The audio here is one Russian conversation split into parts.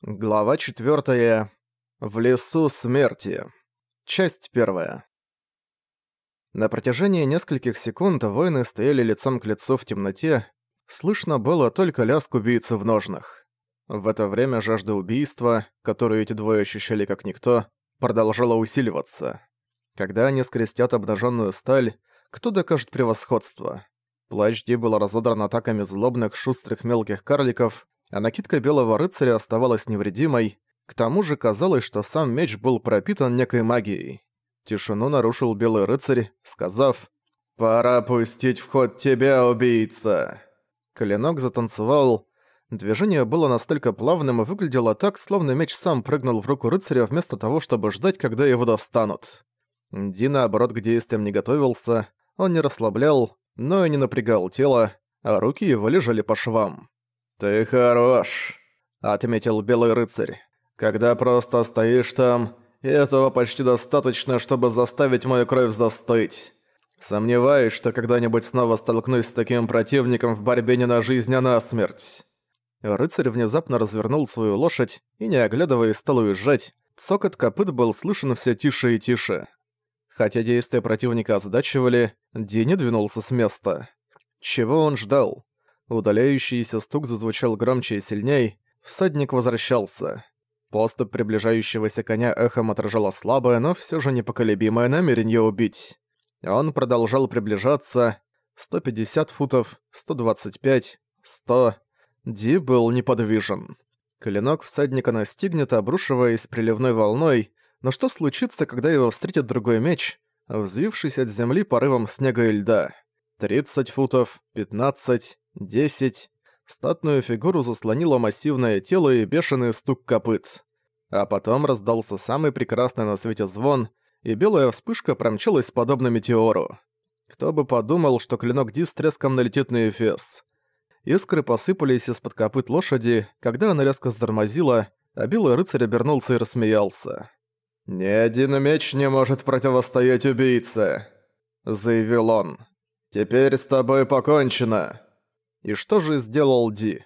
Глава 4. В лесу смерти. Часть 1. На протяжении нескольких секунд воины стояли лицом к лицу в темноте, слышно было только лязг убийцы в ножнах. В это время жажда убийства, которую эти двое ощущали как никто, продолжала усиливаться. Когда они скрестят обнаженную сталь, кто докажет превосходство? Плащ Ди был разодран атаками злобных, шустрых мелких карликов, а накидка белого рыцаря оставалась невредимой, к тому же казалось, что сам меч был пропитан некой магией. Тишину нарушил белый рыцарь, сказав «Пора пустить в ход тебя, убийца!» Клинок затанцевал. Движение было настолько плавным и выглядело так, словно меч сам прыгнул в руку рыцаря вместо того, чтобы ждать, когда его достанут. Ди, наоборот, к действиям не готовился, он не расслаблял, но и не напрягал тело, а руки его лежали по швам. «Ты хорош», — отметил Белый Рыцарь. «Когда просто стоишь там, этого почти достаточно, чтобы заставить мою кровь застыть. Сомневаюсь, что когда-нибудь снова столкнусь с таким противником в борьбе не на жизнь, а на смерть». Рыцарь внезапно развернул свою лошадь и, не оглядываясь, стал уезжать. Цокот копыт был слышен все тише и тише. Хотя действия противника озадачивали, Ди не двинулся с места. Чего он ждал? Удаляющийся стук зазвучал громче и сильней, всадник возвращался. Поступ приближающегося коня эхом отражало слабое, но все же непоколебимое намерение убить. Он продолжал приближаться. 150 футов, 125, 100. Ди был неподвижен. Клинок всадника настигнет, обрушиваясь приливной волной, но что случится, когда его встретит другой меч, взвившись от земли порывом снега и льда? 30 футов, 15, Десять. Статную фигуру заслонило массивное тело и бешеный стук копыт. А потом раздался самый прекрасный на свете звон, и белая вспышка промчалась подобно метеору. Кто бы подумал, что клинок Ди с треском налетит на Эфес. Искры посыпались из-под копыт лошади, когда она резко затормозила, а белый рыцарь обернулся и рассмеялся. «Ни один меч не может противостоять убийце», — заявил он. «Теперь с тобой покончено». И что же сделал Ди?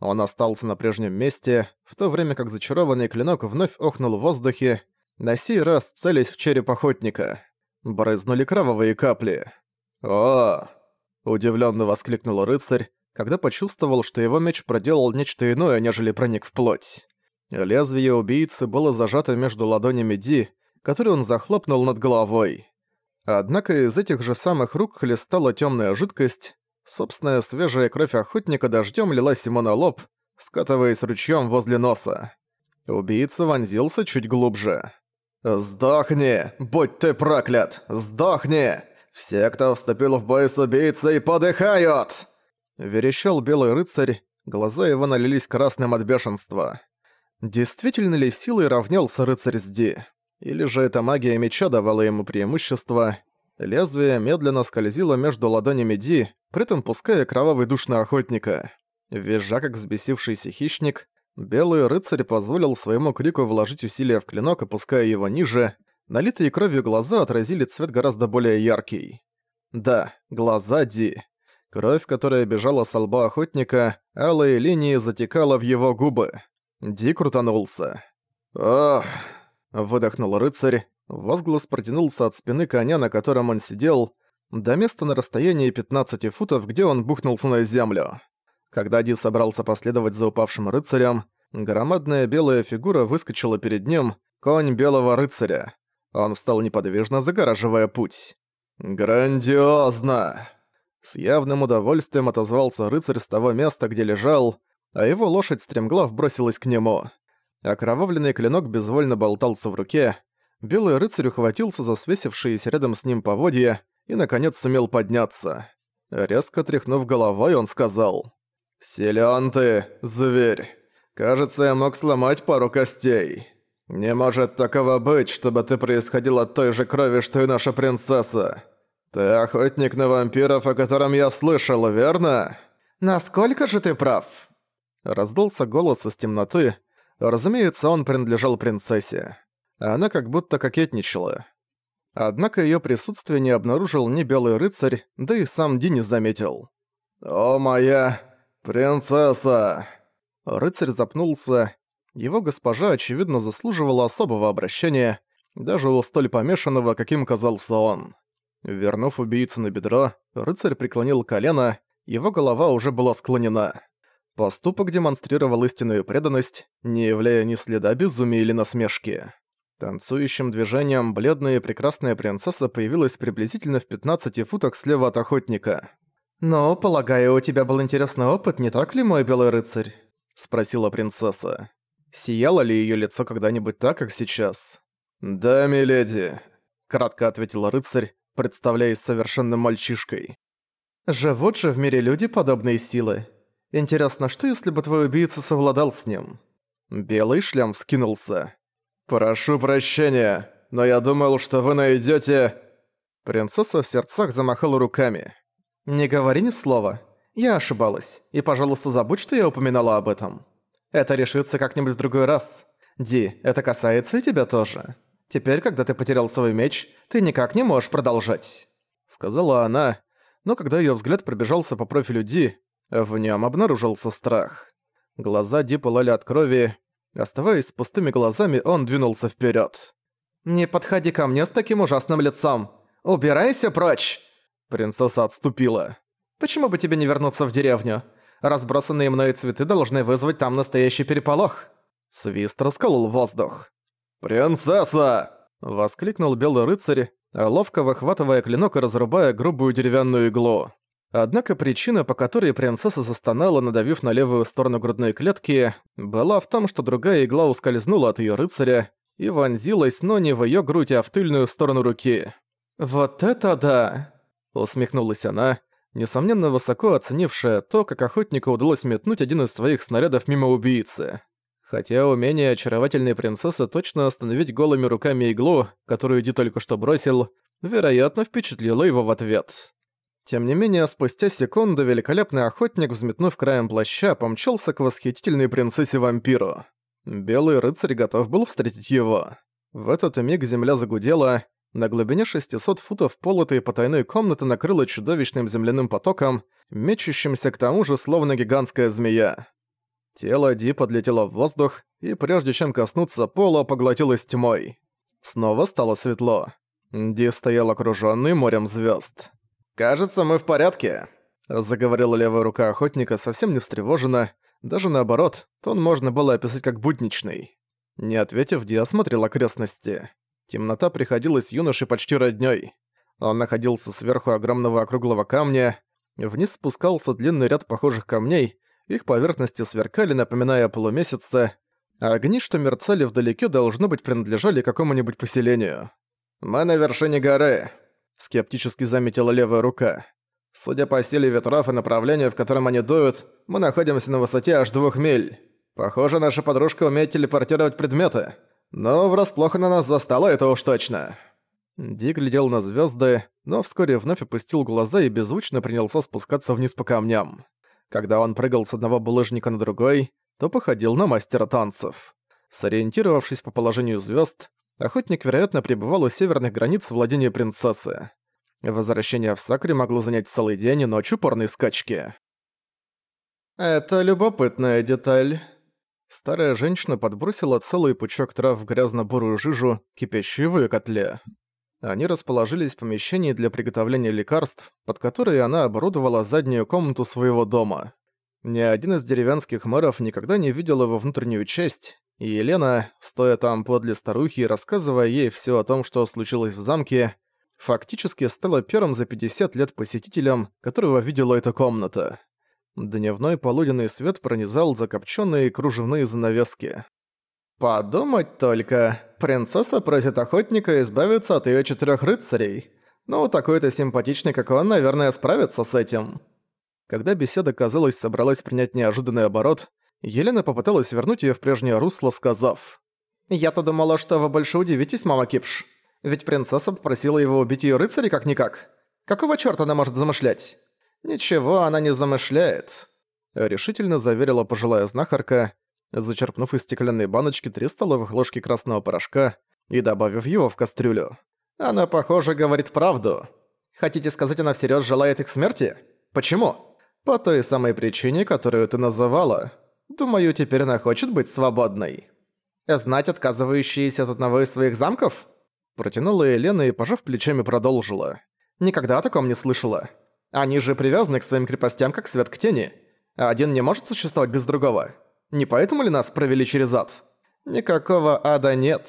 Он остался на прежнем месте, в то время как зачарованный клинок вновь охнул в воздухе, на сей раз целясь в череп охотника. Брызнули кровавые капли. «О!» – удивленно воскликнул рыцарь, когда почувствовал, что его меч проделал нечто иное, нежели проник в плоть. Лезвие убийцы было зажато между ладонями Ди, который он захлопнул над головой. Однако из этих же самых рук хлестала темная жидкость, Собственная свежая кровь охотника дождем лилась ему на лоб, скатываясь ручьем возле носа. Убийца вонзился чуть глубже. «Сдохни! Будь ты проклят! Сдохни! Все, кто вступил в бой с убийцей, подыхают!» Верещал белый рыцарь, глаза его налились красным от бешенства. Действительно ли силой равнялся рыцарь с Ди? Или же эта магия меча давала ему преимущество? Лезвие медленно скользило между ладонями Ди, при этом пуская кровавый душ на охотника. Визжа как взбесившийся хищник, белый рыцарь позволил своему крику вложить усилия в клинок, опуская его ниже. Налитые кровью глаза отразили цвет гораздо более яркий. Да, глаза Ди. Кровь, которая бежала с лба охотника, алые линии затекала в его губы. Ди крутанулся. «Ох!» – выдохнул рыцарь. Возглас протянулся от спины коня, на котором он сидел, до места на расстоянии 15 футов, где он бухнулся на землю. Когда Ди собрался последовать за упавшим рыцарем, громадная белая фигура выскочила перед ним, конь белого рыцаря. Он встал неподвижно, загораживая путь. «Грандиозно!» С явным удовольствием отозвался рыцарь с того места, где лежал, а его лошадь стремглав бросилась к нему. Окровавленный клинок безвольно болтался в руке, белый рыцарь ухватился за свесившиеся рядом с ним поводья, и, наконец, сумел подняться. Резко тряхнув головой, он сказал. «Силён ты, зверь. Кажется, я мог сломать пару костей. Не может такого быть, чтобы ты происходил от той же крови, что и наша принцесса. Ты охотник на вампиров, о котором я слышал, верно? Насколько же ты прав?» Раздался голос из темноты. Разумеется, он принадлежал принцессе. Она как будто кокетничала. Однако её присутствие не обнаружил ни Белый Рыцарь, да и сам Ди не заметил. «О моя принцесса!» Рыцарь запнулся. Его госпожа, очевидно, заслуживала особого обращения, даже у столь помешанного, каким казался он. Вернув убийцу на бедро, рыцарь преклонил колено, его голова уже была склонена. Поступок демонстрировал истинную преданность, не являя ни следа безумия или насмешки. Танцующим движением бледная и прекрасная принцесса появилась приблизительно в 15 футах слева от охотника. «Но, полагаю, у тебя был интересный опыт, не так ли, мой белый рыцарь?» – спросила принцесса. Сияло ли её лицо когда-нибудь так, как сейчас? «Да, миледи», – кратко ответил рыцарь, представляясь совершенным мальчишкой. «Живут же в мире люди подобные силы. Интересно, что если бы твой убийца совладал с ним?» Белый шлем вскинулся. «Прошу прощения, но я думал, что вы найдете. Принцесса в сердцах замахала руками. «Не говори ни слова. Я ошибалась. И, пожалуйста, забудь, что я упоминала об этом. Это решится как-нибудь в другой раз. Ди, это касается и тебя тоже. Теперь, когда ты потерял свой меч, ты никак не можешь продолжать», — сказала она, но когда её взгляд пробежался по профилю Ди, в нём обнаружился страх. Глаза Ди пылали от крови. Оставаясь с пустыми глазами, он двинулся вперёд. «Не подходи ко мне с таким ужасным лицом! Убирайся прочь!» Принцесса отступила. «Почему бы тебе не вернуться в деревню? Разбросанные мной цветы должны вызвать там настоящий переполох». Свист расколол воздух. «Принцесса!» — воскликнул белый рыцарь, ловко выхватывая клинок и разрубая грубую деревянную иглу. Однако причина, по которой принцесса застонала, надавив на левую сторону грудной клетки, была в том, что другая игла ускользнула от её рыцаря и вонзилась, но не в её грудь, а в тыльную сторону руки. «Вот это да!» — усмехнулась она, несомненно высоко оценившая то, как охотнику удалось метнуть один из своих снарядов мимо убийцы. Хотя умение очаровательной принцессы точно остановить голыми руками иглу, которую Ди только что бросил, вероятно, впечатлило его в ответ. Тем не менее, спустя секунду великолепный охотник, взметнув краем плаща, помчался к восхитительной принцессе-вампиру. Белый рыцарь готов был встретить его. В этот миг земля загудела, на глубине 600 футов полотой потайной комнаты накрыла чудовищным земляным потоком, мечущимся к тому же словно гигантская змея. Тело Ди подлетело в воздух, и прежде чем коснуться пола, поглотилось тьмой. Снова стало светло. Ди стоял окружённый морем звёзд. «Кажется, мы в порядке», — заговорила левая рука охотника совсем не встревожена. Даже наоборот, тон можно было описать как будничный. Не ответив, Ди осмотрел окрестности. Темнота приходилась юноше почти роднёй. Он находился сверху огромного округлого камня, вниз спускался длинный ряд похожих камней, их поверхности сверкали, напоминая полумесяца, а огни, что мерцали вдалеке, должно быть, принадлежали какому-нибудь поселению. «Мы на вершине горы», — скептически заметила левая рука. «Судя по силе ветров и направлению, в котором они дуют, мы находимся на высоте аж двух миль. Похоже, наша подружка умеет телепортировать предметы. Но врасплох она нас застала, это уж точно». Ди глядел на звезды, но вскоре вновь опустил глаза и беззвучно принялся спускаться вниз по камням. Когда он прыгал с одного булыжника на другой, то походил на мастера танцев. Сориентировавшись по положению звезд, охотник, вероятно, пребывал у северных границ владения принцессы. Возвращение в Сакре могло занять целый день и ночь упорной скачки. «Это любопытная деталь». Старая женщина подбросила целый пучок трав в грязно-бурую жижу, кипящую в её котле. Они расположились в помещении для приготовления лекарств, под которые она оборудовала заднюю комнату своего дома. Ни один из деревенских мэров никогда не видел его внутреннюю часть, и Елена, стоя там подле старухи и рассказывая ей все о том, что случилось в замке, фактически стала первым за 50 лет посетителем, которого видела эта комната. Дневной полуденный свет пронизал закопченные кружевные занавески. «Подумать только, принцесса просит охотника избавиться от её четырёх рыцарей. Ну, такой-то симпатичный, как он, наверное, справится с этим». Когда беседа, казалось, собралась принять неожиданный оборот, Елена попыталась вернуть её в прежнее русло, сказав. «Я-то думала, что вы больше удивитесь, мама Кипш. Ведь принцесса попросила его убить её рыцарей как-никак. Какого чёрта она может замышлять?» «Ничего она не замышляет», — решительно заверила пожилая знахарка, зачерпнув из стеклянной баночки три столовых ложки красного порошка и добавив его в кастрюлю. «Она, похоже, говорит правду. Хотите сказать, она всерьез желает их смерти? Почему?» «По той самой причине, которую ты называла». Думаю, теперь она хочет быть свободной. Знать отказывающиеся от одного из своих замков? Протянула Елена и, пожав плечами, продолжила. Никогда о таком не слышала. Они же привязаны к своим крепостям, как свет к тени. А один не может существовать без другого. Не поэтому ли нас провели через ад? Никакого ада нет.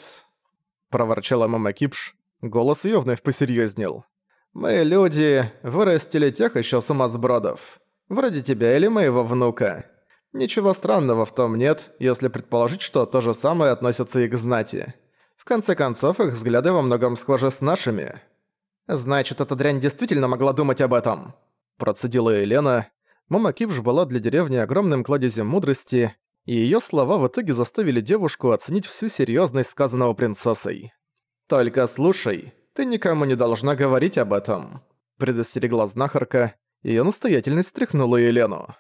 Проворчала мама Кипш. Голос её вновь посерьёзнел. Мы, люди, вырастили тех ещё сумасбродов. Вроде тебя или моего внука. Ничего странного в том нет, если предположить, что то же самое относится и к знати. В конце концов, их взгляды во многом схожи с нашими. «Значит, эта дрянь действительно могла думать об этом?» Процедила Елена. Мама Кипш была для деревни огромным кладезем мудрости, и её слова в итоге заставили девушку оценить всю серьёзность сказанного принцессой. «Только слушай, ты никому не должна говорить об этом», предостерегла знахарка, её настоятельность стряхнула Елену.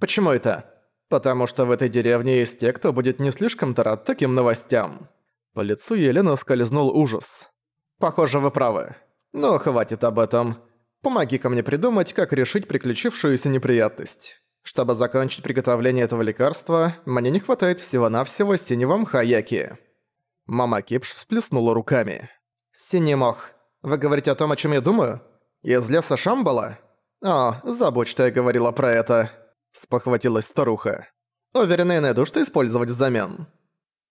«Почему это?» «Потому что в этой деревне есть те, кто будет не слишком-то рад таким новостям». По лицу Елены скользнул ужас. «Похоже, вы правы. Но хватит об этом. Помоги-ка мне придумать, как решить приключившуюся неприятность. Чтобы закончить приготовление этого лекарства, мне не хватает всего-навсего синего мха Яки». Мама Кипш всплеснула руками. «Синий мох. Вы говорите о том, о чем я думаю? Из леса Шамбала? О, забудь, что я говорила про это» спохватилась старуха. «Уверена, я найду, что использовать взамен».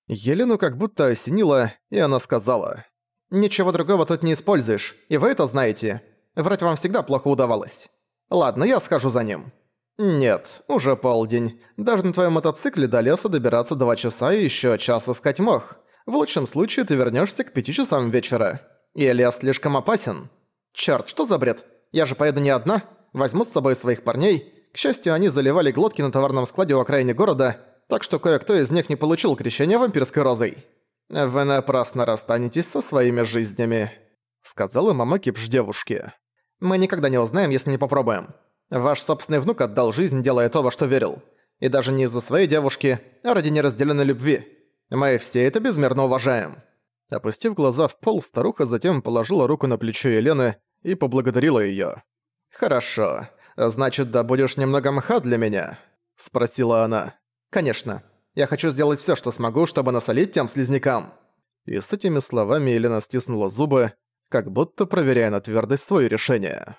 Елену как будто осенило, и она сказала. «Ничего другого тут не используешь, и вы это знаете. Врать вам всегда плохо удавалось. Ладно, я схожу за ним». «Нет, уже полдень. Даже на твоем мотоцикле до леса добираться два часа и еще час искать мох. В лучшем случае ты вернешься к пяти часам вечера. И лес слишком опасен. Черт, что за бред? Я же поеду не одна. Возьму с собой своих парней. К счастью, они заливали глотки на товарном складе у окраине города, так что кое-кто из них не получил крещения вампирской розой. «Вы напрасно расстанетесь со своими жизнями», — сказала мама Кипш девушке. «Мы никогда не узнаем, если не попробуем. Ваш собственный внук отдал жизнь, делая то, во что верил. И даже не из-за своей девушки, а ради неразделенной любви. Мы все это безмерно уважаем». Опустив глаза в пол, старуха затем положила руку на плечо Елены и поблагодарила её. «Хорошо. «Значит, добудешь немного мха для меня?» – спросила она. «Конечно. Я хочу сделать всё, что смогу, чтобы насолить тем слизнякам». И с этими словами Елена стиснула зубы, как будто проверяя на твёрдость своё решение.